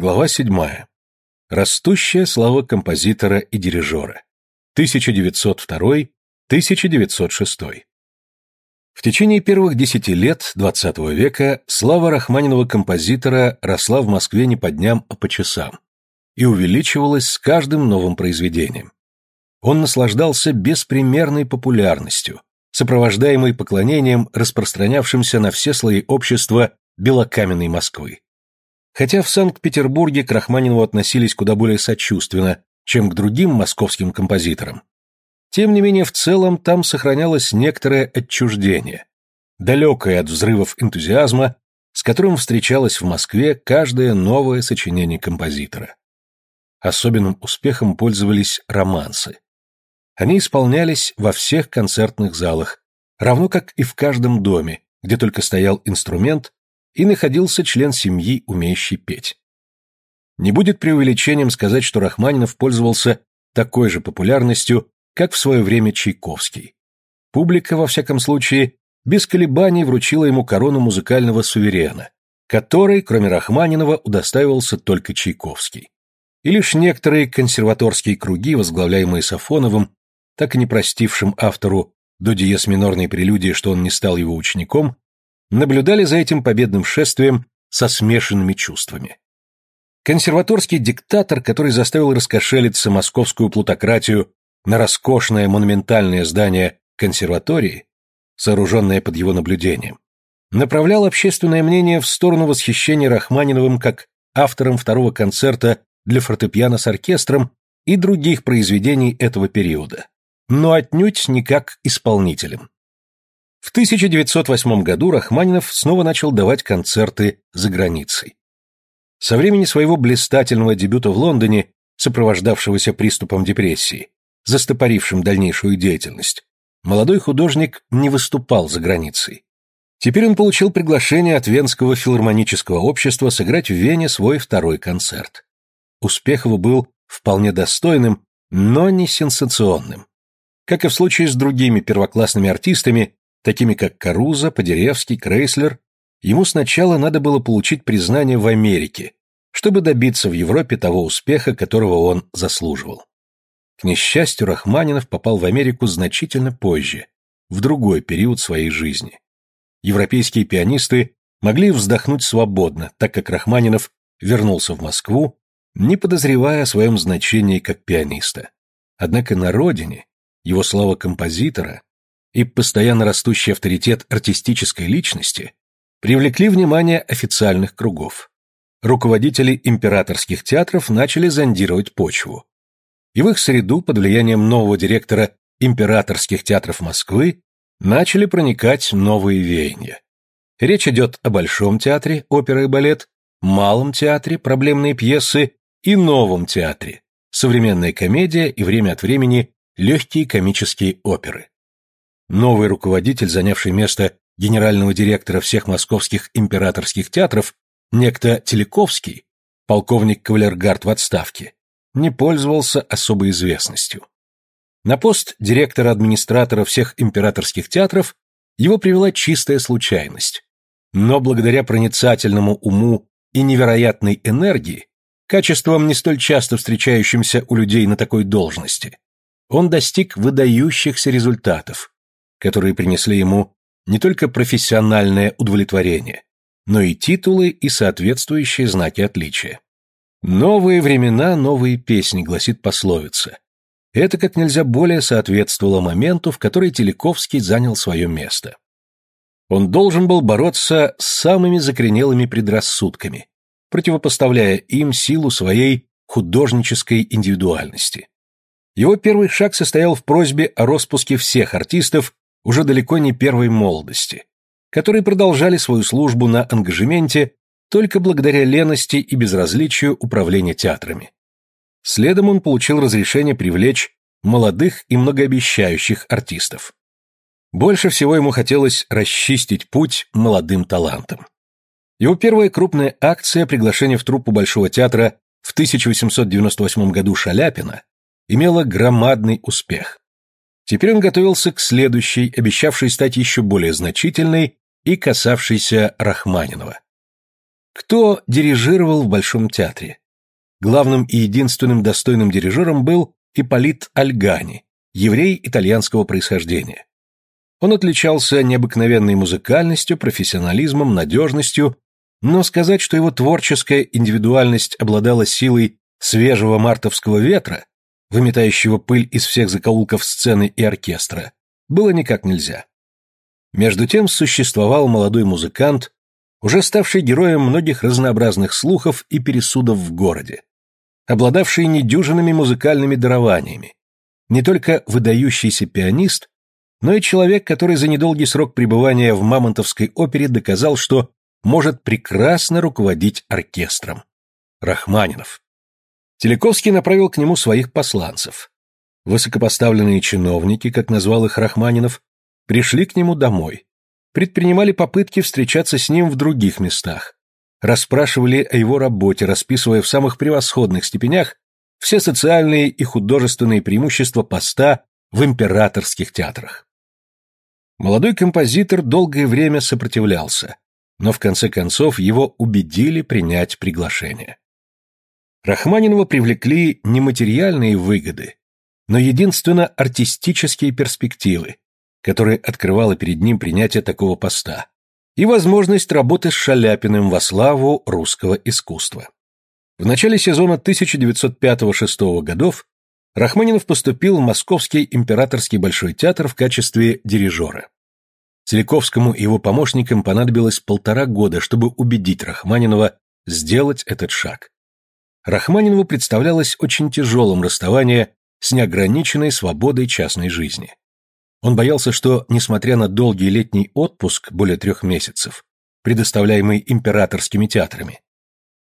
Глава 7. Растущая слава композитора и дирижера. 1902-1906. В течение первых десяти лет XX века слава рахманинова композитора росла в Москве не по дням, а по часам и увеличивалась с каждым новым произведением. Он наслаждался беспримерной популярностью, сопровождаемой поклонением, распространявшимся на все слои общества белокаменной Москвы. Хотя в Санкт-Петербурге к Рахманинову относились куда более сочувственно, чем к другим московским композиторам, тем не менее в целом там сохранялось некоторое отчуждение, далекое от взрывов энтузиазма, с которым встречалось в Москве каждое новое сочинение композитора. Особенным успехом пользовались романсы. Они исполнялись во всех концертных залах, равно как и в каждом доме, где только стоял инструмент и находился член семьи, умеющий петь. Не будет преувеличением сказать, что Рахманинов пользовался такой же популярностью, как в свое время Чайковский. Публика, во всяком случае, без колебаний вручила ему корону музыкального суверена, которой, кроме Рахманинова, удостаивался только Чайковский. И лишь некоторые консерваторские круги, возглавляемые Сафоновым, так и не простившим автору до диез минорной прелюдии, что он не стал его учеником, наблюдали за этим победным шествием со смешанными чувствами. Консерваторский диктатор, который заставил раскошелиться московскую плутократию на роскошное монументальное здание консерватории, сооруженное под его наблюдением, направлял общественное мнение в сторону восхищения Рахманиновым как автором второго концерта для фортепиано с оркестром и других произведений этого периода, но отнюдь не как исполнителем. В 1908 году Рахманинов снова начал давать концерты за границей. Со времени своего блистательного дебюта в Лондоне, сопровождавшегося приступом депрессии, застопорившим дальнейшую деятельность, молодой художник не выступал за границей. Теперь он получил приглашение от Венского филармонического общества сыграть в Вене свой второй концерт. Успех его был вполне достойным, но не сенсационным. Как и в случае с другими первоклассными артистами, такими как Каруза, Подеревский, Крейслер, ему сначала надо было получить признание в Америке, чтобы добиться в Европе того успеха, которого он заслуживал. К несчастью, Рахманинов попал в Америку значительно позже, в другой период своей жизни. Европейские пианисты могли вздохнуть свободно, так как Рахманинов вернулся в Москву, не подозревая о своем значении как пианиста. Однако на родине его слава композитора и постоянно растущий авторитет артистической личности привлекли внимание официальных кругов. Руководители императорских театров начали зондировать почву. И в их среду под влиянием нового директора императорских театров Москвы начали проникать новые веяния. Речь идет о Большом театре, опера и балет, Малом театре, проблемные пьесы и Новом театре, современная комедия и время от времени легкие комические оперы. Новый руководитель, занявший место генерального директора всех московских императорских театров, некто Телековский, полковник кавалергард в отставке, не пользовался особой известностью. На пост директора-администратора всех императорских театров его привела чистая случайность. Но благодаря проницательному уму и невероятной энергии, качествам не столь часто встречающимся у людей на такой должности, он достиг выдающихся результатов, которые принесли ему не только профессиональное удовлетворение, но и титулы и соответствующие знаки отличия. «Новые времена, новые песни», — гласит пословица. Это как нельзя более соответствовало моменту, в который Телековский занял свое место. Он должен был бороться с самыми закоренелыми предрассудками, противопоставляя им силу своей художнической индивидуальности. Его первый шаг состоял в просьбе о распуске всех артистов уже далеко не первой молодости, которые продолжали свою службу на ангажементе только благодаря лености и безразличию управления театрами. Следом он получил разрешение привлечь молодых и многообещающих артистов. Больше всего ему хотелось расчистить путь молодым талантам. Его первая крупная акция приглашение в труппу Большого театра в 1898 году Шаляпина имела громадный успех. Теперь он готовился к следующей, обещавшей стать еще более значительной и касавшейся Рахманинова. Кто дирижировал в Большом театре? Главным и единственным достойным дирижером был Ипполит Альгани, еврей итальянского происхождения. Он отличался необыкновенной музыкальностью, профессионализмом, надежностью, но сказать, что его творческая индивидуальность обладала силой свежего мартовского ветра, выметающего пыль из всех закоулков сцены и оркестра, было никак нельзя. Между тем существовал молодой музыкант, уже ставший героем многих разнообразных слухов и пересудов в городе, обладавший недюжинными музыкальными дарованиями, не только выдающийся пианист, но и человек, который за недолгий срок пребывания в Мамонтовской опере доказал, что может прекрасно руководить оркестром. Рахманинов. Телековский направил к нему своих посланцев. Высокопоставленные чиновники, как назвал их Рахманинов, пришли к нему домой. Предпринимали попытки встречаться с ним в других местах. Расспрашивали о его работе, расписывая в самых превосходных степенях все социальные и художественные преимущества поста в императорских театрах. Молодой композитор долгое время сопротивлялся, но в конце концов его убедили принять приглашение. Рахманинова привлекли не материальные выгоды, но единственно артистические перспективы, которые открывало перед ним принятие такого поста, и возможность работы с Шаляпиным во славу русского искусства. В начале сезона 1905-6 годов Рахманинов поступил в Московский императорский Большой театр в качестве дирижера. Целиковскому и его помощникам понадобилось полтора года, чтобы убедить Рахманинова сделать этот шаг. Рахманинову представлялось очень тяжелым расставание с неограниченной свободой частной жизни. Он боялся, что, несмотря на долгий летний отпуск, более трех месяцев, предоставляемый императорскими театрами,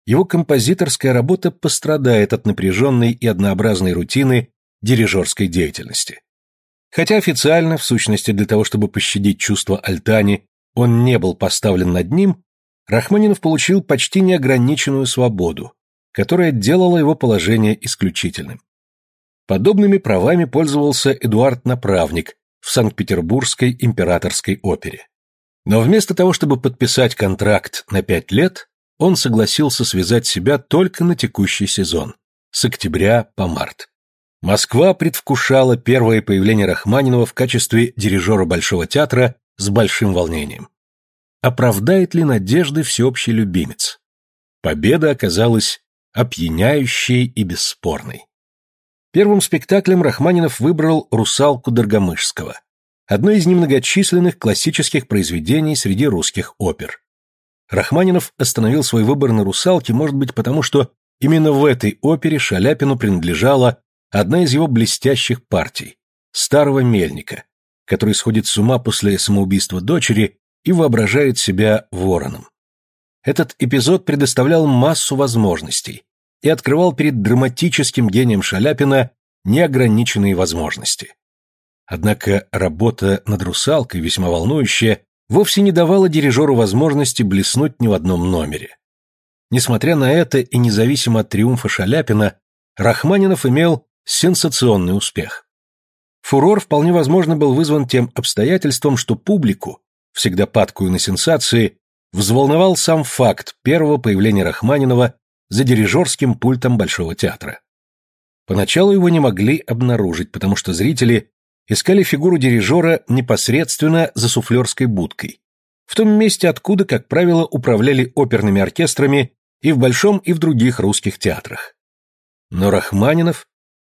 его композиторская работа пострадает от напряженной и однообразной рутины дирижерской деятельности. Хотя официально, в сущности для того, чтобы пощадить чувства Альтани, он не был поставлен над ним, Рахманинов получил почти неограниченную свободу, которая делала его положение исключительным. Подобными правами пользовался Эдуард Направник в Санкт-Петербургской императорской опере. Но вместо того, чтобы подписать контракт на пять лет, он согласился связать себя только на текущий сезон, с октября по март. Москва предвкушала первое появление Рахманинова в качестве дирижера Большого театра с большим волнением. Оправдает ли надежды всеобщий любимец? Победа оказалась опьяняющей и бесспорной. Первым спектаклем Рахманинов выбрал «Русалку Доргомышского», одно из немногочисленных классических произведений среди русских опер. Рахманинов остановил свой выбор на «Русалке», может быть, потому что именно в этой опере Шаляпину принадлежала одна из его блестящих партий – старого мельника, который сходит с ума после самоубийства дочери и воображает себя вороном. Этот эпизод предоставлял массу возможностей и открывал перед драматическим гением Шаляпина неограниченные возможности. Однако работа над «Русалкой», весьма волнующая, вовсе не давала дирижеру возможности блеснуть ни в одном номере. Несмотря на это и независимо от триумфа Шаляпина, Рахманинов имел сенсационный успех. Фурор вполне возможно был вызван тем обстоятельством, что публику, всегда падкую на сенсации, взволновал сам факт первого появления Рахманинова за дирижерским пультом Большого театра. Поначалу его не могли обнаружить, потому что зрители искали фигуру дирижера непосредственно за суфлерской будкой, в том месте, откуда, как правило, управляли оперными оркестрами и в Большом, и в других русских театрах. Но Рахманинов,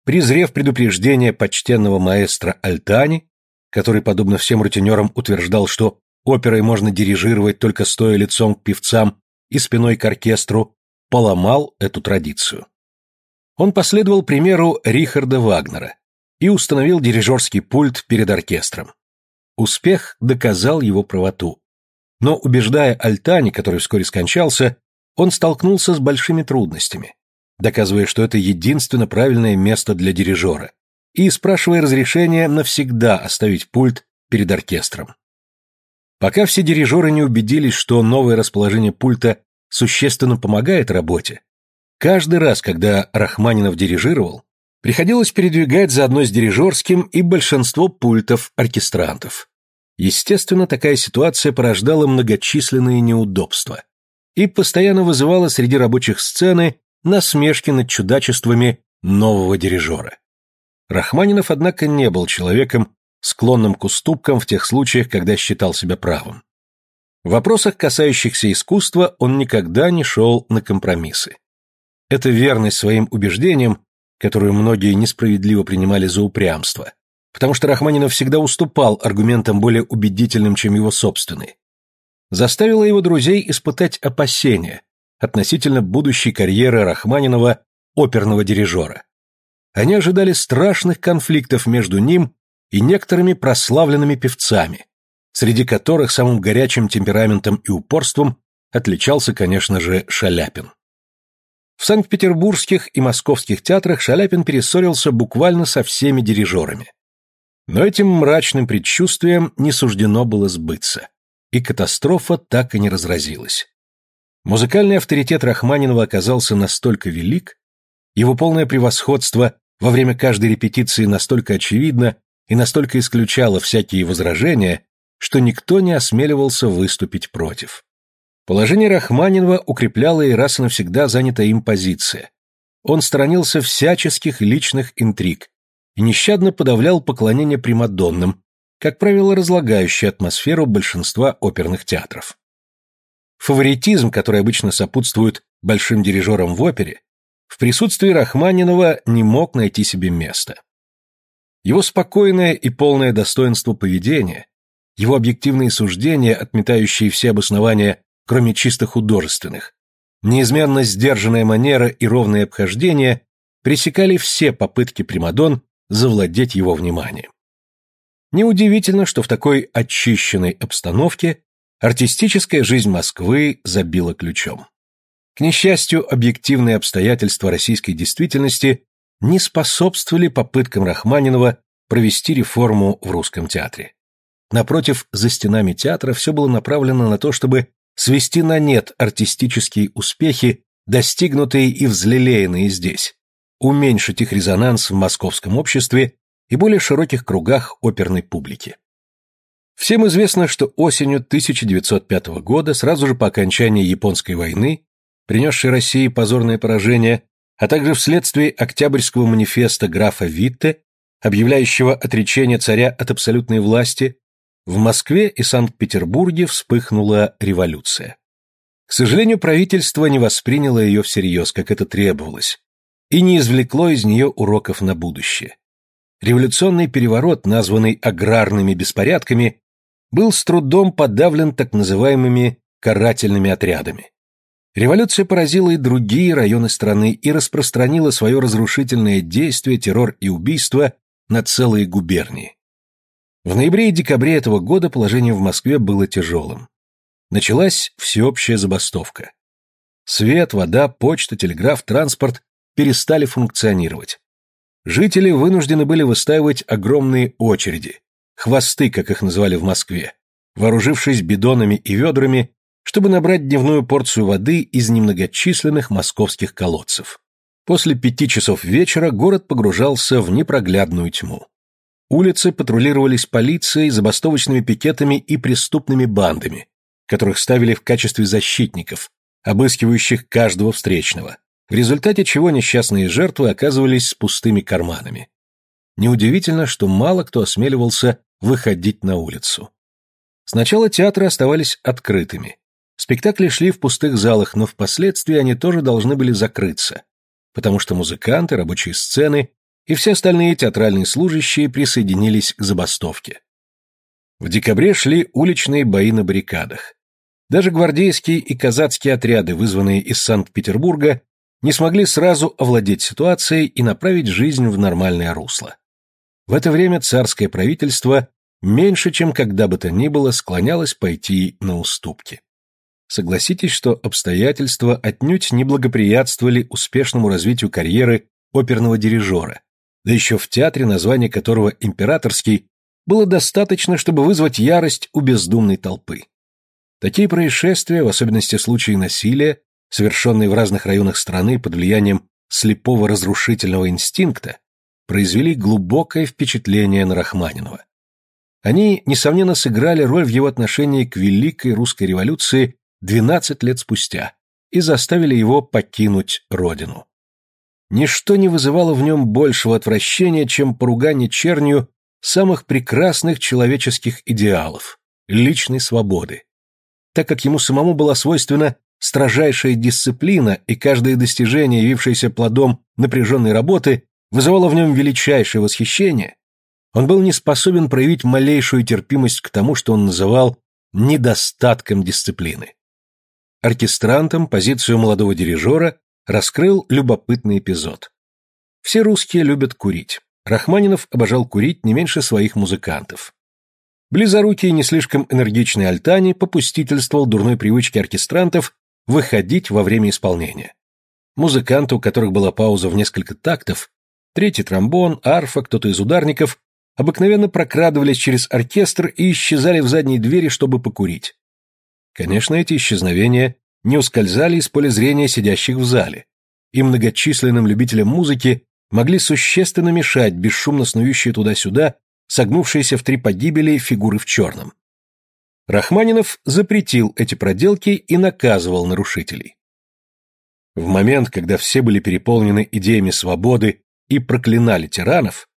презрев предупреждение почтенного маэстро Альтани, который, подобно всем рутинерам, утверждал, что оперой можно дирижировать только стоя лицом к певцам и спиной к оркестру, поломал эту традицию. Он последовал примеру Рихарда Вагнера и установил дирижерский пульт перед оркестром. Успех доказал его правоту. Но убеждая Альтани, который вскоре скончался, он столкнулся с большими трудностями, доказывая, что это единственно правильное место для дирижера, и спрашивая разрешения навсегда оставить пульт перед оркестром. Пока все дирижеры не убедились, что новое расположение пульта существенно помогает работе, каждый раз, когда Рахманинов дирижировал, приходилось передвигать заодно с дирижерским и большинство пультов оркестрантов. Естественно, такая ситуация порождала многочисленные неудобства. и постоянно вызывала среди рабочих сцены насмешки над чудачествами нового дирижера. Рахманинов, однако, не был человеком, склонным к уступкам в тех случаях, когда считал себя правым. В вопросах, касающихся искусства, он никогда не шел на компромиссы. Эта верность своим убеждениям, которую многие несправедливо принимали за упрямство, потому что Рахманинов всегда уступал аргументам более убедительным, чем его собственные, заставила его друзей испытать опасения относительно будущей карьеры Рахманинова оперного дирижера. Они ожидали страшных конфликтов между ним и некоторыми прославленными певцами, среди которых самым горячим темпераментом и упорством отличался, конечно же, Шаляпин. В Санкт-Петербургских и московских театрах Шаляпин перессорился буквально со всеми дирижерами. Но этим мрачным предчувствием не суждено было сбыться, и катастрофа так и не разразилась. Музыкальный авторитет Рахманинова оказался настолько велик, его полное превосходство во время каждой репетиции настолько очевидно и настолько исключало всякие возражения, что никто не осмеливался выступить против. Положение Рахманинова укрепляло и раз и навсегда занятая им позиция. Он сторонился всяческих личных интриг и нещадно подавлял поклонение примадоннам, как правило, разлагающее атмосферу большинства оперных театров. Фаворитизм, который обычно сопутствует большим дирижерам в опере, в присутствии Рахманинова не мог найти себе места. Его спокойное и полное достоинство поведения, его объективные суждения, отметающие все обоснования, кроме чисто художественных, неизменно сдержанная манера и ровное обхождение пресекали все попытки Примадон завладеть его вниманием. Неудивительно, что в такой очищенной обстановке артистическая жизнь Москвы забила ключом. К несчастью, объективные обстоятельства российской действительности не способствовали попыткам Рахманинова провести реформу в русском театре. Напротив, за стенами театра все было направлено на то, чтобы свести на нет артистические успехи, достигнутые и взлелеянные здесь, уменьшить их резонанс в московском обществе и более широких кругах оперной публики. Всем известно, что осенью 1905 года, сразу же по окончании Японской войны, принесшей России позорное поражение, а также вследствие Октябрьского манифеста графа Витте, объявляющего отречение царя от абсолютной власти, в Москве и Санкт-Петербурге вспыхнула революция. К сожалению, правительство не восприняло ее всерьез, как это требовалось, и не извлекло из нее уроков на будущее. Революционный переворот, названный аграрными беспорядками, был с трудом подавлен так называемыми карательными отрядами. Революция поразила и другие районы страны и распространила свое разрушительное действие, террор и убийство на целые губернии. В ноябре и декабре этого года положение в Москве было тяжелым. Началась всеобщая забастовка. Свет, вода, почта, телеграф, транспорт перестали функционировать. Жители вынуждены были выстаивать огромные очереди, хвосты, как их называли в Москве, вооружившись бидонами и ведрами чтобы набрать дневную порцию воды из немногочисленных московских колодцев. После пяти часов вечера город погружался в непроглядную тьму. Улицы патрулировались полицией, забастовочными пикетами и преступными бандами, которых ставили в качестве защитников, обыскивающих каждого встречного, в результате чего несчастные жертвы оказывались с пустыми карманами. Неудивительно, что мало кто осмеливался выходить на улицу. Сначала театры оставались открытыми, Спектакли шли в пустых залах, но впоследствии они тоже должны были закрыться, потому что музыканты, рабочие сцены и все остальные театральные служащие присоединились к забастовке. В декабре шли уличные бои на баррикадах. Даже гвардейские и казацкие отряды, вызванные из Санкт-Петербурга, не смогли сразу овладеть ситуацией и направить жизнь в нормальное русло. В это время царское правительство меньше, чем когда бы то ни было, склонялось пойти на уступки. Согласитесь, что обстоятельства отнюдь не благоприятствовали успешному развитию карьеры оперного дирижера, да еще в театре, название которого «Императорский» было достаточно, чтобы вызвать ярость у бездумной толпы. Такие происшествия, в особенности случаи насилия, совершенные в разных районах страны под влиянием слепого разрушительного инстинкта, произвели глубокое впечатление на Рахманинова. Они, несомненно, сыграли роль в его отношении к Великой русской революции 12 лет спустя и заставили его покинуть родину. Ничто не вызывало в нем большего отвращения, чем поругание чернью самых прекрасных человеческих идеалов – личной свободы. Так как ему самому была свойственна строжайшая дисциплина, и каждое достижение, явившееся плодом напряженной работы, вызывало в нем величайшее восхищение, он был не способен проявить малейшую терпимость к тому, что он называл недостатком дисциплины. Оркестрантом позицию молодого дирижера раскрыл любопытный эпизод. Все русские любят курить. Рахманинов обожал курить не меньше своих музыкантов. Близорукий, не слишком энергичный Альтани попустительствовал дурной привычке оркестрантов выходить во время исполнения. Музыканты, у которых была пауза в несколько тактов, третий тромбон, арфа, кто-то из ударников, обыкновенно прокрадывались через оркестр и исчезали в задней двери, чтобы покурить. Конечно, эти исчезновения не ускользали из поля зрения сидящих в зале, и многочисленным любителям музыки могли существенно мешать бесшумно снующие туда-сюда, согнувшиеся в три погибели фигуры в черном. Рахманинов запретил эти проделки и наказывал нарушителей. В момент, когда все были переполнены идеями свободы и проклинали тиранов,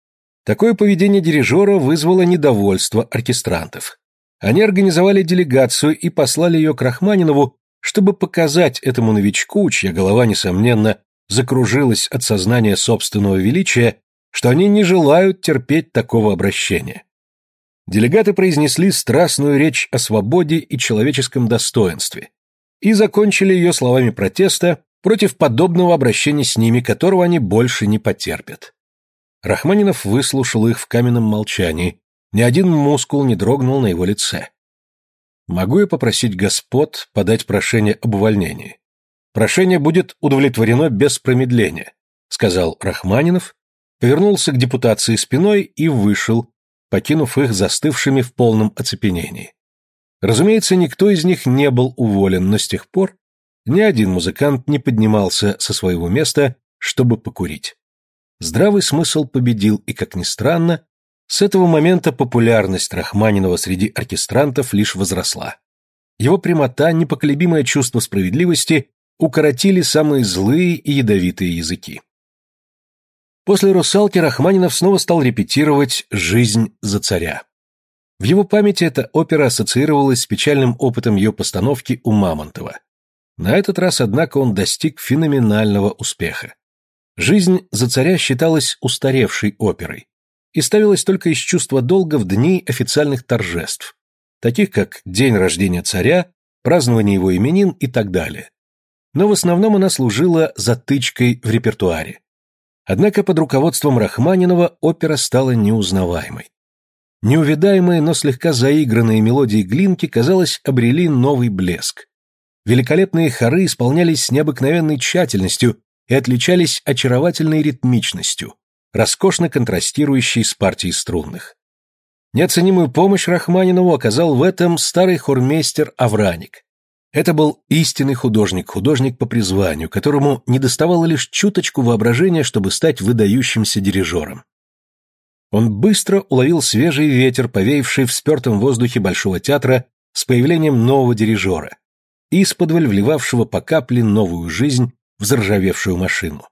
такое поведение дирижера вызвало недовольство оркестрантов. Они организовали делегацию и послали ее к Рахманинову, чтобы показать этому новичку, чья голова, несомненно, закружилась от сознания собственного величия, что они не желают терпеть такого обращения. Делегаты произнесли страстную речь о свободе и человеческом достоинстве и закончили ее словами протеста против подобного обращения с ними, которого они больше не потерпят. Рахманинов выслушал их в каменном молчании, ни один мускул не дрогнул на его лице. «Могу я попросить господ подать прошение об увольнении? Прошение будет удовлетворено без промедления», сказал Рахманинов, повернулся к депутации спиной и вышел, покинув их застывшими в полном оцепенении. Разумеется, никто из них не был уволен, но с тех пор ни один музыкант не поднимался со своего места, чтобы покурить. Здравый смысл победил, и, как ни странно, с этого момента популярность Рахманинова среди оркестрантов лишь возросла. Его прямота, непоколебимое чувство справедливости укоротили самые злые и ядовитые языки. После «Русалки» Рахманинов снова стал репетировать «Жизнь за царя». В его памяти эта опера ассоциировалась с печальным опытом ее постановки у Мамонтова. На этот раз, однако, он достиг феноменального успеха. «Жизнь за царя» считалась устаревшей оперой и ставилась только из чувства долга в дни официальных торжеств, таких как день рождения царя, празднование его именин и так далее. Но в основном она служила затычкой в репертуаре. Однако под руководством Рахманинова опера стала неузнаваемой. Неувидаемые, но слегка заигранные мелодии Глинки, казалось, обрели новый блеск. Великолепные хоры исполнялись с необыкновенной тщательностью и отличались очаровательной ритмичностью, роскошно контрастирующей с партией струнных. Неоценимую помощь Рахманинову оказал в этом старый хормейстер Авраник. Это был истинный художник, художник по призванию, которому недоставало лишь чуточку воображения, чтобы стать выдающимся дирижером. Он быстро уловил свежий ветер, повеявший в спертом воздухе Большого театра с появлением нового дирижера, исподволь вливавшего по капле новую жизнь в заржавевшую машину.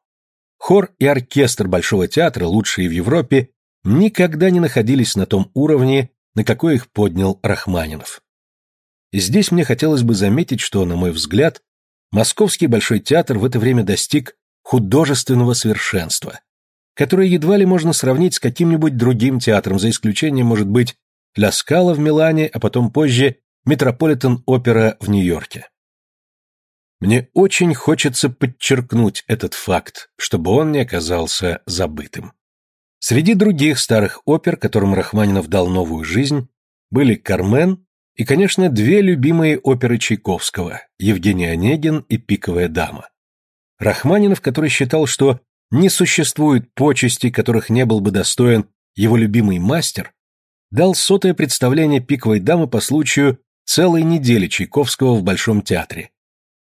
Хор и оркестр Большого театра, лучшие в Европе, никогда не находились на том уровне, на какой их поднял Рахманинов. Здесь мне хотелось бы заметить, что, на мой взгляд, Московский Большой театр в это время достиг художественного совершенства, которое едва ли можно сравнить с каким-нибудь другим театром, за исключением, может быть, Ля Скала в Милане, а потом позже Метрополитен-опера в Нью-Йорке. Мне очень хочется подчеркнуть этот факт, чтобы он не оказался забытым. Среди других старых опер, которым Рахманинов дал новую жизнь, были «Кармен» И, конечно, две любимые оперы Чайковского «Евгений Онегин» и «Пиковая дама». Рахманинов, который считал, что не существует почестей, которых не был бы достоин его любимый мастер, дал сотое представление «Пиковой дамы» по случаю целой недели Чайковского в Большом театре,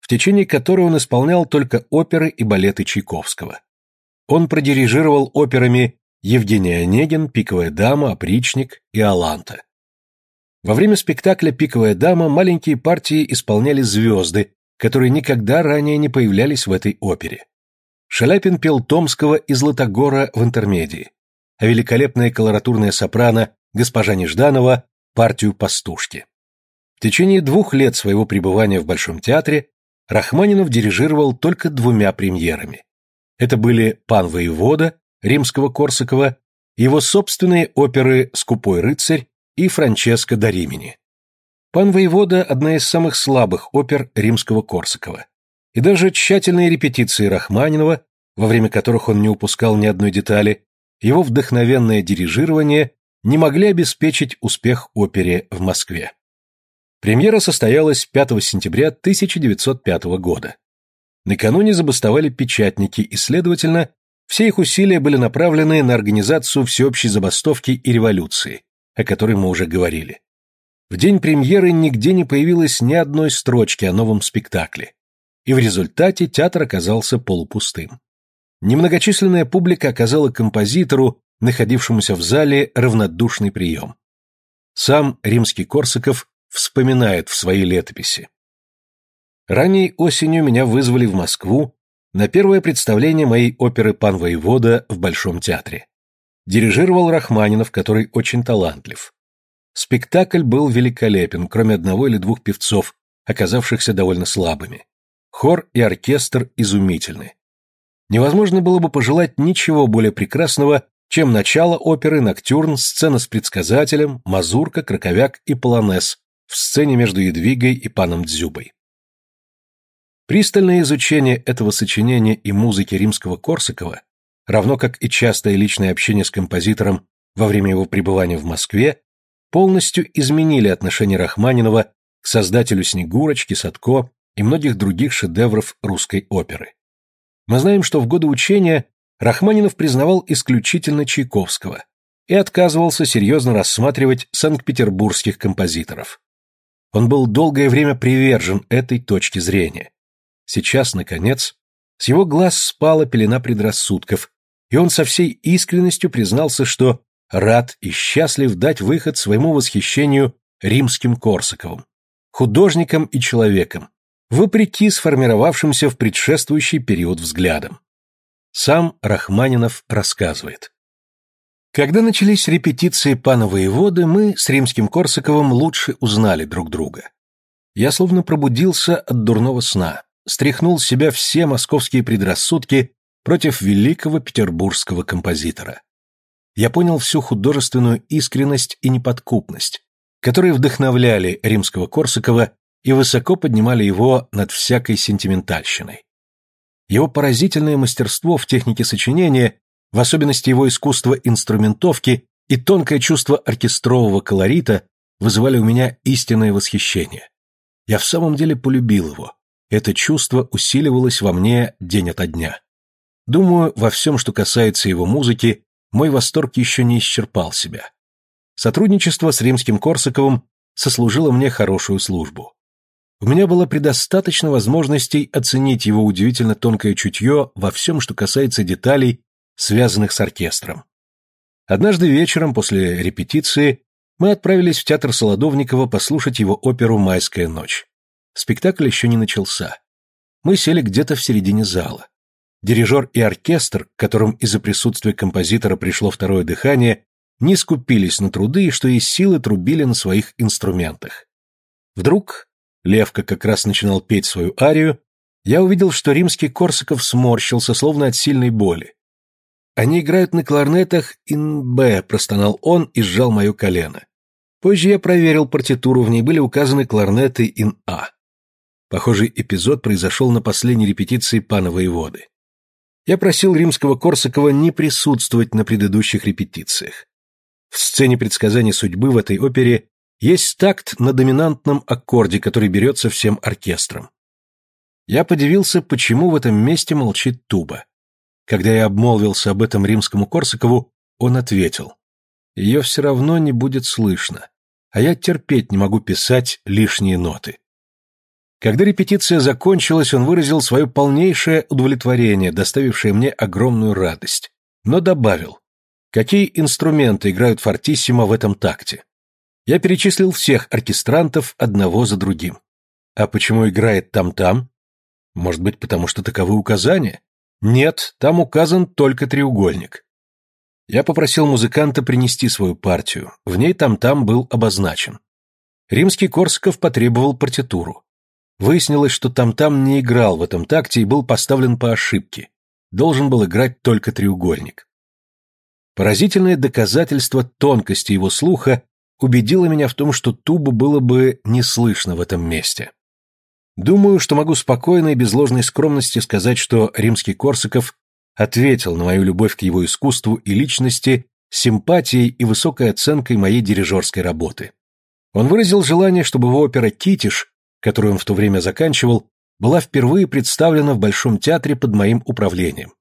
в течение которой он исполнял только оперы и балеты Чайковского. Он продирижировал операми «Евгений Онегин», «Пиковая дама», «Опричник» и «Аланта». Во время спектакля «Пиковая дама» маленькие партии исполняли звезды, которые никогда ранее не появлялись в этой опере. Шаляпин пел Томского и Златогора в интермедии, а великолепная колоратурная сопрано госпожа Нежданова – партию пастушки. В течение двух лет своего пребывания в Большом театре Рахманинов дирижировал только двумя премьерами. Это были «Пан воевода» римского Корсакова, его собственные оперы «Скупой рыцарь» и Франческо да Римини. Пан Воевода – одна из самых слабых опер римского Корсакова. И даже тщательные репетиции Рахманинова, во время которых он не упускал ни одной детали, его вдохновенное дирижирование не могли обеспечить успех опере в Москве. Премьера состоялась 5 сентября 1905 года. Накануне забастовали печатники, и, следовательно, все их усилия были направлены на организацию всеобщей забастовки и революции, о которой мы уже говорили. В день премьеры нигде не появилось ни одной строчки о новом спектакле, и в результате театр оказался полупустым. Немногочисленная публика оказала композитору, находившемуся в зале, равнодушный прием. Сам римский Корсаков вспоминает в своей летописи. Ранней осенью меня вызвали в Москву на первое представление моей оперы «Пан воевода» в Большом театре. Дирижировал Рахманинов, который очень талантлив. Спектакль был великолепен, кроме одного или двух певцов, оказавшихся довольно слабыми. Хор и оркестр изумительны. Невозможно было бы пожелать ничего более прекрасного, чем начало оперы «Ноктюрн», сцена с предсказателем, мазурка, краковяк и полонез в сцене между Едвигой и паном Дзюбой. Пристальное изучение этого сочинения и музыки римского Корсакова равно как и частое личное общение с композитором во время его пребывания в Москве, полностью изменили отношение Рахманинова к создателю «Снегурочки», «Садко» и многих других шедевров русской оперы. Мы знаем, что в годы учения Рахманинов признавал исключительно Чайковского и отказывался серьезно рассматривать санкт-петербургских композиторов. Он был долгое время привержен этой точке зрения. Сейчас, наконец, с его глаз спала пелена предрассудков, и он со всей искренностью признался, что рад и счастлив дать выход своему восхищению римским Корсаковым, художником и человеком, вопреки сформировавшимся в предшествующий период взглядам. Сам Рахманинов рассказывает. Когда начались репетиции пана воеводы, мы с римским Корсаковым лучше узнали друг друга. Я словно пробудился от дурного сна стряхнул с себя все московские предрассудки против великого петербургского композитора. Я понял всю художественную искренность и неподкупность, которые вдохновляли римского Корсакова и высоко поднимали его над всякой сентиментальщиной. Его поразительное мастерство в технике сочинения, в особенности его искусство инструментовки и тонкое чувство оркестрового колорита вызывали у меня истинное восхищение. Я в самом деле полюбил его, это чувство усиливалось во мне день ото дня. Думаю, во всем, что касается его музыки, мой восторг еще не исчерпал себя. Сотрудничество с римским Корсаковым сослужило мне хорошую службу. У меня было предостаточно возможностей оценить его удивительно тонкое чутье во всем, что касается деталей, связанных с оркестром. Однажды вечером после репетиции мы отправились в театр Солодовникова послушать его оперу «Майская ночь». Спектакль еще не начался. Мы сели где-то в середине зала. Дирижер и оркестр, которым из-за присутствия композитора пришло второе дыхание, не скупились на труды и что из силы трубили на своих инструментах. Вдруг, Левка как раз начинал петь свою арию, я увидел, что римский Корсаков сморщился, словно от сильной боли. «Они играют на кларнетах ин-б», — простонал он и сжал мое колено. Позже я проверил партитуру, в ней были указаны кларнеты ин-а. Похожий эпизод произошел на последней репетиции пана воеводы. Я просил римского Корсакова не присутствовать на предыдущих репетициях. В сцене предсказания судьбы в этой опере есть такт на доминантном аккорде, который берется всем оркестром. Я подивился, почему в этом месте молчит туба. Когда я обмолвился об этом римскому Корсакову, он ответил. Ее все равно не будет слышно, а я терпеть не могу писать лишние ноты. Когда репетиция закончилась, он выразил свое полнейшее удовлетворение, доставившее мне огромную радость, но добавил, какие инструменты играют фортиссимо в этом такте. Я перечислил всех оркестрантов одного за другим. А почему играет там-там? Может быть, потому что таковы указания? Нет, там указан только треугольник. Я попросил музыканта принести свою партию, в ней там-там был обозначен. Римский Корсаков потребовал партитуру. Выяснилось, что там-там не играл в этом такте и был поставлен по ошибке. Должен был играть только треугольник. Поразительное доказательство тонкости его слуха убедило меня в том, что тубу было бы не слышно в этом месте. Думаю, что могу спокойно и без ложной скромности сказать, что римский Корсаков ответил на мою любовь к его искусству и личности симпатией и высокой оценкой моей дирижерской работы. Он выразил желание, чтобы его опера «Китиш», которую он в то время заканчивал, была впервые представлена в Большом театре под моим управлением.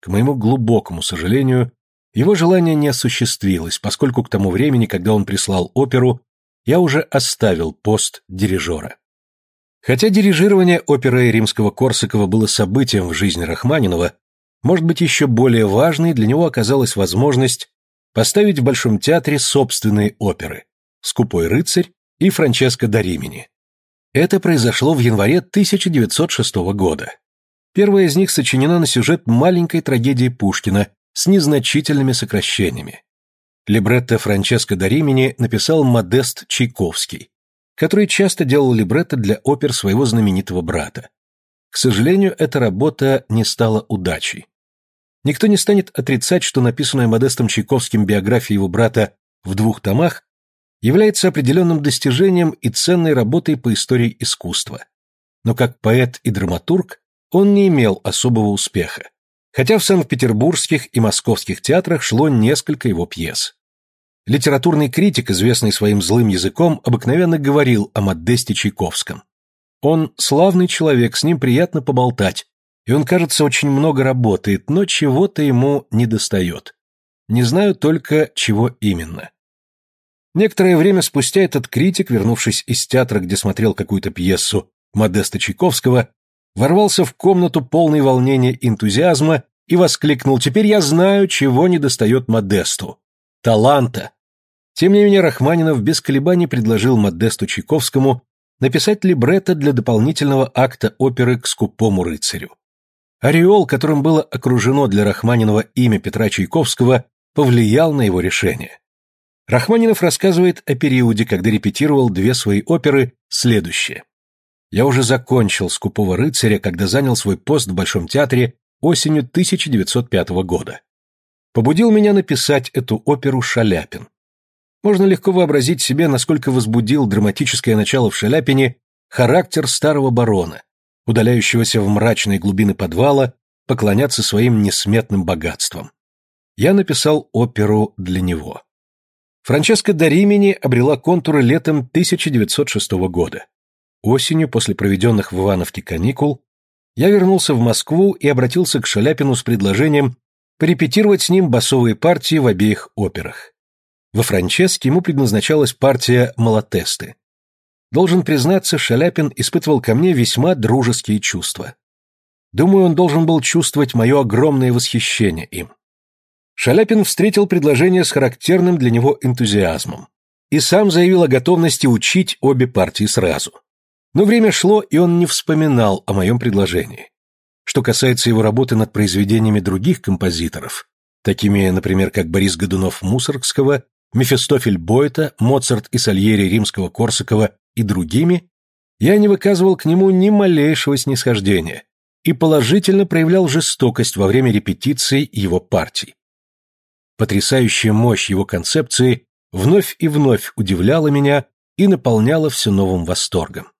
К моему глубокому сожалению, его желание не осуществилось, поскольку к тому времени, когда он прислал оперу, я уже оставил пост дирижера. Хотя дирижирование оперы римского Корсакова было событием в жизни Рахманинова, может быть, еще более важной для него оказалась возможность поставить в Большом театре собственные оперы «Скупой рыцарь» и «Франческо да Римини». Это произошло в январе 1906 года. Первая из них сочинена на сюжет маленькой трагедии Пушкина с незначительными сокращениями. Либретто Франческо да Римини написал Модест Чайковский, который часто делал либретто для опер своего знаменитого брата. К сожалению, эта работа не стала удачей. Никто не станет отрицать, что написанная Модестом Чайковским биография его брата в двух томах является определенным достижением и ценной работой по истории искусства. Но как поэт и драматург он не имел особого успеха хотя в Санкт-Петербургских и московских театрах шло несколько его пьес. Литературный критик, известный своим злым языком, обыкновенно говорил о Модесте Чайковском. Он славный человек, с ним приятно поболтать, и он, кажется, очень много работает, но чего-то ему недостает. Не знаю только, чего именно. Некоторое время спустя этот критик, вернувшись из театра, где смотрел какую-то пьесу Модеста Чайковского, ворвался в комнату полной волнения и энтузиазма и воскликнул «Теперь я знаю, чего недостает Модесту. Таланта». Тем не менее Рахманинов без колебаний предложил Модесту Чайковскому написать либретто для дополнительного акта оперы к скупому рыцарю. Ореол, которым было окружено для Рахманинова имя Петра Чайковского, повлиял на его решение. Рахманинов рассказывает о периоде, когда репетировал две свои оперы, следующее. Я уже закончил «Скупого рыцаря», когда занял свой пост в Большом театре осенью 1905 года. Побудил меня написать эту оперу Шаляпин. Можно легко вообразить себе, насколько возбудил драматическое начало в Шаляпине характер старого барона, удаляющегося в мрачные глубины подвала поклоняться своим несметным богатствам. Я написал оперу для него. Франческа Даримини обрела контуры летом 1906 года. Осенью, после проведенных в Ивановке каникул, я вернулся в Москву и обратился к Шаляпину с предложением порепетировать с ним басовые партии в обеих операх. Во Франческе ему предназначалась партия «Малатесты». Должен признаться, Шаляпин испытывал ко мне весьма дружеские чувства. Думаю, он должен был чувствовать мое огромное восхищение им. Шаляпин встретил предложение с характерным для него энтузиазмом и сам заявил о готовности учить обе партии сразу. Но время шло, и он не вспоминал о моем предложении. Что касается его работы над произведениями других композиторов, такими, например, как Борис Годунов-Мусоргского, Мефистофель Бойта, Моцарт и Сальери Римского-Корсакова и другими, я не выказывал к нему ни малейшего снисхождения и положительно проявлял жестокость во время репетиций его партий. Потрясающая мощь его концепции вновь и вновь удивляла меня и наполняла все новым восторгом.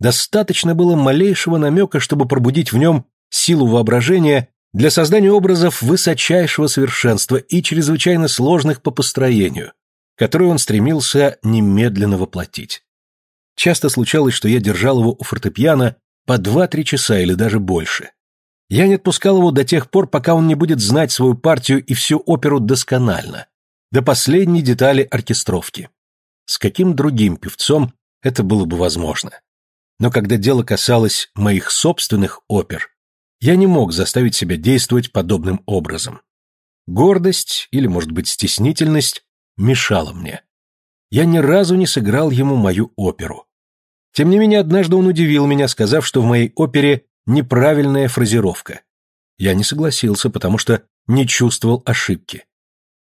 Достаточно было малейшего намека, чтобы пробудить в нем силу воображения для создания образов высочайшего совершенства и чрезвычайно сложных по построению, которые он стремился немедленно воплотить. Часто случалось, что я держал его у фортепиано по два-три часа или даже больше. Я не отпускал его до тех пор, пока он не будет знать свою партию и всю оперу досконально, до последней детали оркестровки. С каким другим певцом это было бы возможно? Но когда дело касалось моих собственных опер, я не мог заставить себя действовать подобным образом. Гордость, или, может быть, стеснительность, мешала мне. я ни разу не сыграл ему мою оперу. Тем не менее, однажды он удивил меня, сказав, что в моей опере неправильная фразировка. Я не согласился, потому что не чувствовал ошибки.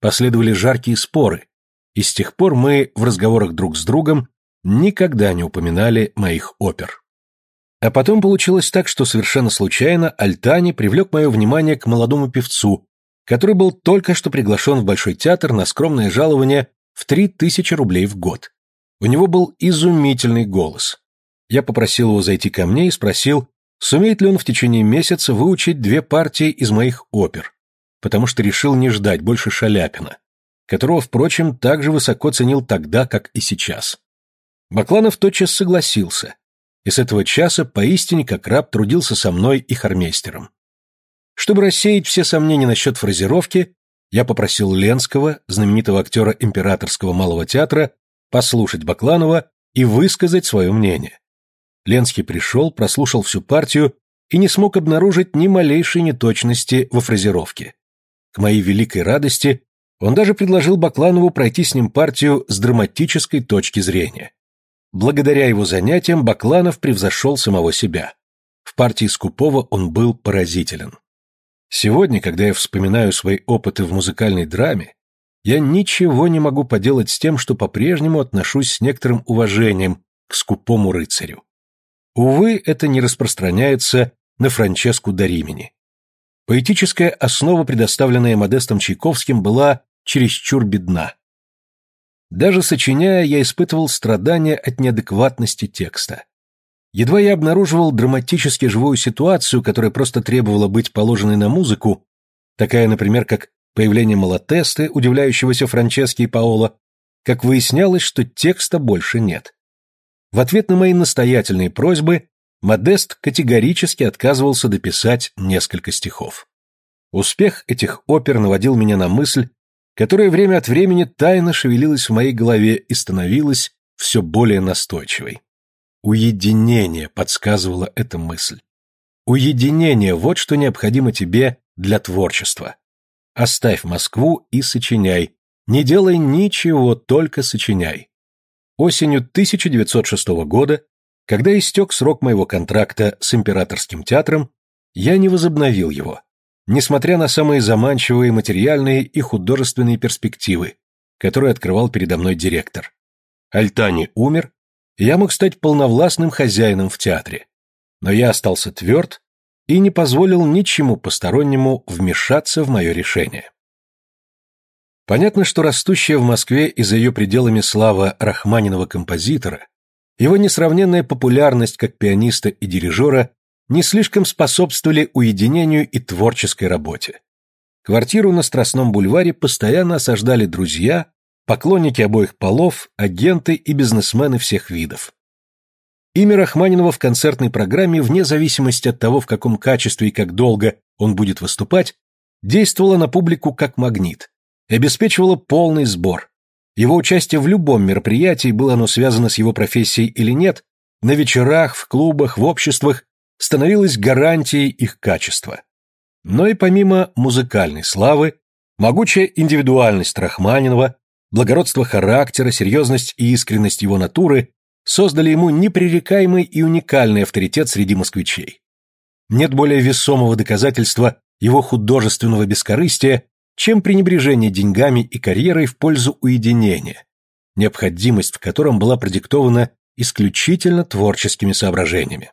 Последовали жаркие споры, и с тех пор мы в разговорах друг с другом никогда не упоминали моих опер. А потом получилось так, что совершенно случайно Альтани привлек мое внимание к молодому певцу, который был только что приглашен в Большой театр на скромное жалование в три тысячи рублей в год. У него был изумительный голос. Я попросил его зайти ко мне и спросил, сумеет ли он в течение месяца выучить две партии из моих опер, потому что решил не ждать больше Шаляпина, которого, впрочем, так же высоко ценил тогда, как и сейчас. Бакланов тотчас согласился, и с этого часа поистине как раб трудился со мной и хормейстером. Чтобы рассеять все сомнения насчет фразировки, я попросил Ленского, знаменитого актера Императорского малого театра, послушать Бакланова и высказать свое мнение. Ленский пришел, прослушал всю партию и не смог обнаружить ни малейшей неточности во фразировке. К моей великой радости он даже предложил Бакланову пройти с ним партию с драматической точки зрения. Благодаря его занятиям Бакланов превзошел самого себя. В партии Скупова он был поразителен. Сегодня, когда я вспоминаю свои опыты в музыкальной драме, я ничего не могу поделать с тем, что по-прежнему отношусь с некоторым уважением к скупому рыцарю. Увы, это не распространяется на Франческу до Римени. Поэтическая основа, предоставленная Модестом Чайковским, была чересчур бедна. Даже сочиняя, я испытывал страдания от неадекватности текста. Едва я обнаруживал драматически живую ситуацию, которая просто требовала быть положенной на музыку, такая, например, как появление Малатесты, удивляющегося Франчески и Паоло, как выяснялось, что текста больше нет. В ответ на мои настоятельные просьбы Модест категорически отказывался дописать несколько стихов. Успех этих опер наводил меня на мысль, которая время от времени тайно шевелилась в моей голове и становилась все более настойчивой. Уединение подсказывала эта мысль. Уединение – вот что необходимо тебе для творчества. Оставь Москву и сочиняй. Не делай ничего, только сочиняй. Осенью 1906 года, когда истек срок моего контракта с Императорским театром, я не возобновил его несмотря на самые заманчивые материальные и художественные перспективы, которые открывал передо мной директор. Альтани умер, и я мог стать полновластным хозяином в театре. Но я остался тверд и не позволил ничему постороннему вмешаться в мое решение. Понятно, что растущая в Москве и за ее пределами слава Рахманинова композитора, его несравненная популярность как пианиста и дирижера не слишком способствовали уединению и творческой работе. Квартиру на Страстном бульваре постоянно осаждали друзья, поклонники обоих полов, агенты и бизнесмены всех видов. Имя Рахманинова в концертной программе, вне зависимости от того, в каком качестве и как долго он будет выступать, действовало на публику как магнит и обеспечивало полный сбор. Его участие в любом мероприятии, было оно связано с его профессией или нет, на вечерах, в клубах, в обществах, становилась гарантией их качества. Но и помимо музыкальной славы, могучая индивидуальность Рахманинова, благородство характера, серьезность и искренность его натуры создали ему непререкаемый и уникальный авторитет среди москвичей. Нет более весомого доказательства его художественного бескорыстия, чем пренебрежение деньгами и карьерой в пользу уединения, необходимость в котором была продиктована исключительно творческими соображениями.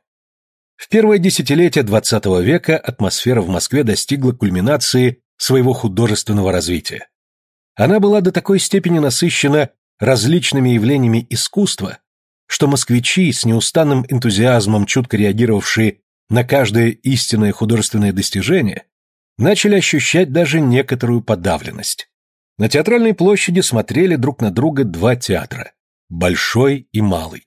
В первое десятилетие XX века атмосфера в Москве достигла кульминации своего художественного развития. Она была до такой степени насыщена различными явлениями искусства, что москвичи, с неустанным энтузиазмом чутко реагировавшие на каждое истинное художественное достижение, начали ощущать даже некоторую подавленность. На театральной площади смотрели друг на друга два театра – Большой и Малый.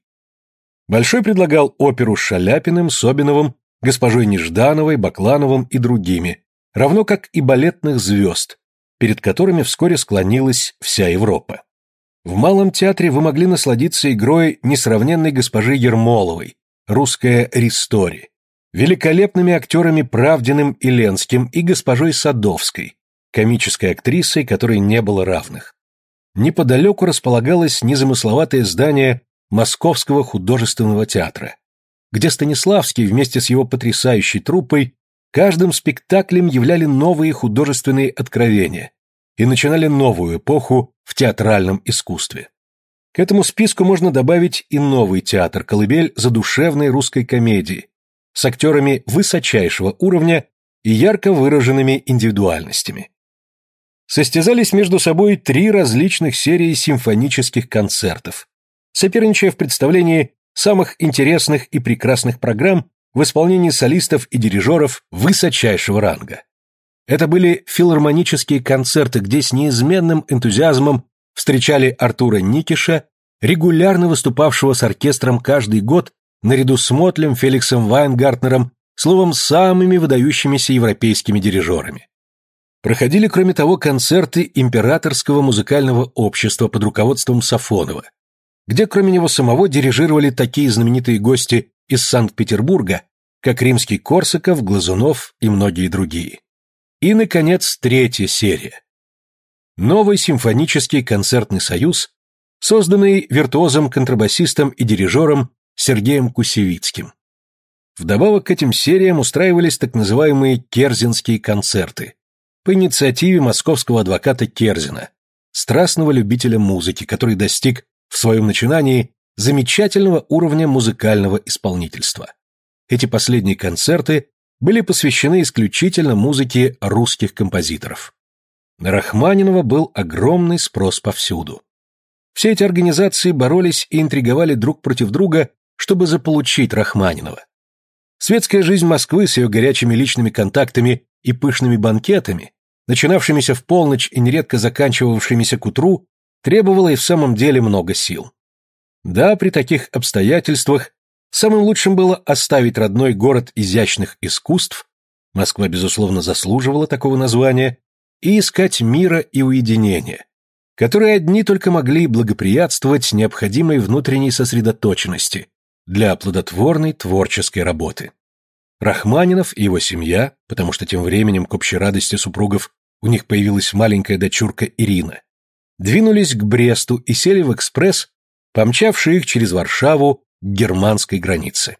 Большой предлагал оперу с Шаляпиным, Собиновым, госпожой Неждановой, Баклановым и другими, равно как и балетных звезд, перед которыми вскоре склонилась вся Европа. В Малом театре вы могли насладиться игрой несравненной госпожи Ермоловой, русская Ристори, великолепными актерами Правдиным и Ленским и госпожой Садовской, комической актрисой, которой не было равных. неподалеку располагалось незамысловатое здание Московского художественного театра, где Станиславский вместе с его потрясающей труппой каждым спектаклем являли новые художественные откровения и начинали новую эпоху в театральном искусстве. К этому списку можно добавить и новый театр «Колыбель» задушевной русской комедии с актерами высочайшего уровня и ярко выраженными индивидуальностями. Состязались между собой три различных серии симфонических концертов, соперничая в представлении самых интересных и прекрасных программ в исполнении солистов и дирижеров высочайшего ранга. Это были филармонические концерты, где с неизменным энтузиазмом встречали Артура Никиша, регулярно выступавшего с оркестром каждый год наряду с Мотлем, Феликсом Вайнгартнером, словом, самыми выдающимися европейскими дирижерами. Проходили, кроме того, концерты Императорского музыкального общества под руководством Сафонова, где кроме него самого дирижировали такие знаменитые гости из Санкт-Петербурга, как римский Корсаков, Глазунов и многие другие. И, наконец, третья серия. Новый симфонический концертный союз, созданный виртуозом-контрабасистом и дирижером Сергеем Кусевицким. Вдобавок к этим сериям устраивались так называемые керзинские концерты по инициативе московского адвоката Керзина, страстного любителя музыки, который достиг в своем начинании замечательного уровня музыкального исполнительства. Эти последние концерты были посвящены исключительно музыке русских композиторов. На Рахманинова был огромный спрос повсюду. Все эти организации боролись и интриговали друг против друга, чтобы заполучить Рахманинова. Светская жизнь Москвы с ее горячими личными контактами и пышными банкетами, начинавшимися в полночь и нередко заканчивавшимися к утру, требовала и в самом деле много сил. Да, при таких обстоятельствах самым лучшим было оставить родной город изящных искусств, Москва, безусловно, заслуживала такого названия, и искать мира и уединения, которые одни только могли благоприятствовать необходимой внутренней сосредоточенности для плодотворной творческой работы. Рахманинов и его семья, потому что тем временем к общей радости супругов у них появилась маленькая дочурка Ирина, двинулись к Бресту и сели в экспресс, помчавший их через Варшаву к германской границе.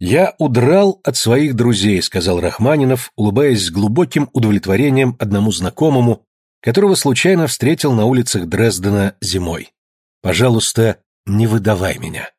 «Я удрал от своих друзей», — сказал Рахманинов, улыбаясь с глубоким удовлетворением одному знакомому, которого случайно встретил на улицах Дрездена зимой. «Пожалуйста, не выдавай меня».